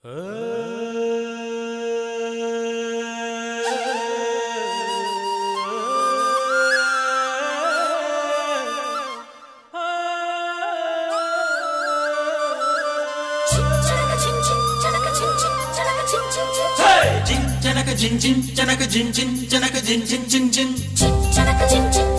哎，金那个金金，那个金金，家那个金金金，嘿，金那个金金，那个金金，那个，那个金金。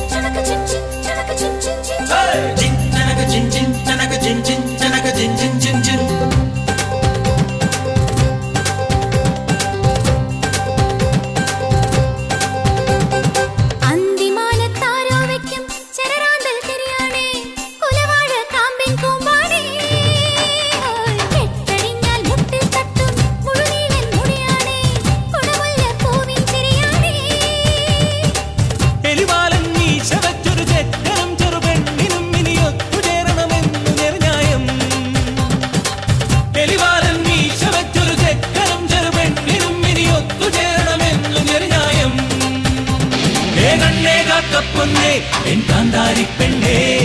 காக்க பொன்னே என் காந்தாரி பெண்ணே.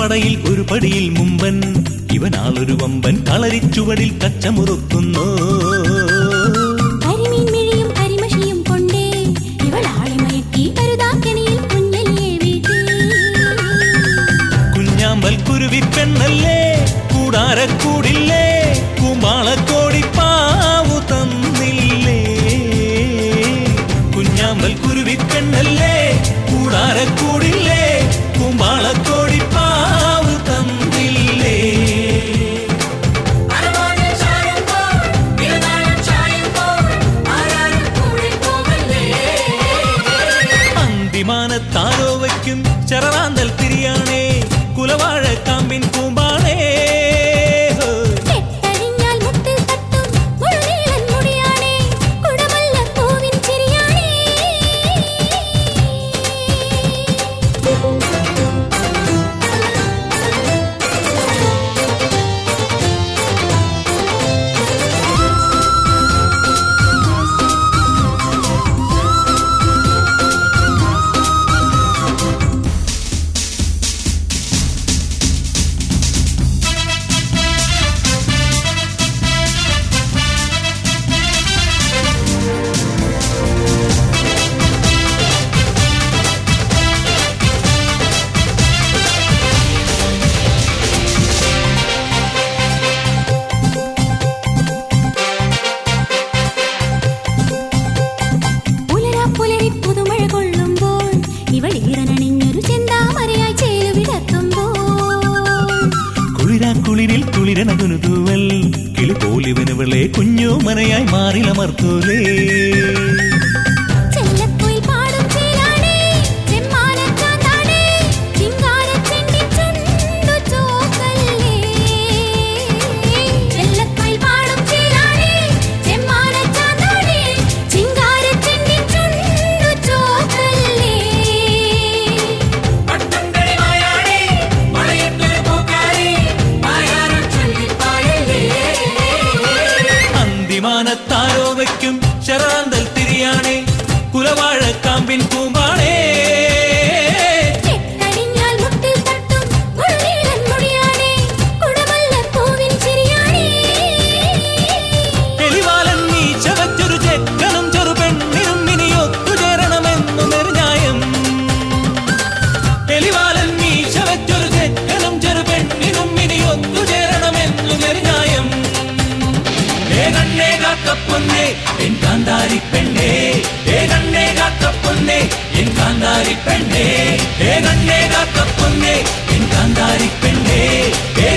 പടയിൽ ഒരു പടിയിൽ മുമ്പൻ. ഒരു വമ്പൻ കളരിച്ചുവടിൽ കച്ചമുറുക്കുന്നു കുരുവിപ്പെണ്ണല്ലേ മിഴിയും വയ്ക്കും ചെറവാന്തൽ തിരിയാണേ. കുലവാഴ കാമ്പിൻ കൂമ്പാണേ കുഞ്ഞു മനയായി മാറിലമർത്തൂലേ. അന്തിമാനത്താരോ വയ്ക്കും ചെറാന്തൽ തിരിയാണേ. കുലവാഴക്കാമ്പിൻ കാമ്പിൻ കൂമ്പാണേ என் காந்தாரி பெண்ணே ஏ கண்ணே காக்க பொன்னே என் காந்தாரி பெண்ணே ஏ கண்ணே காக்க பொன்னே என் காந்தாரி பெண்ணே ஏ